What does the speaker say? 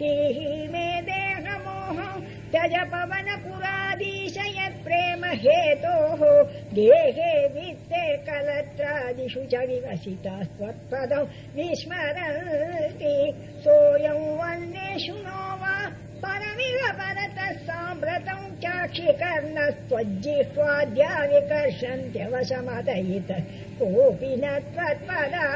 श्रीहि मे देहमोह त्यज पवन पुरा दीश यत्प्रेम हेतोः देहे वित्तेर्कलत्रादिषु च विकसित त्वत्पदौ विस्मरन्ति। सोऽयं वन्देषु नो वा परमिव परतः साम्प्रतम् चाक्षिकर्णस्त्वज्जिह्वाद्या विकर्षन्त्यवशमदयित कोऽपि न त्वत्पदा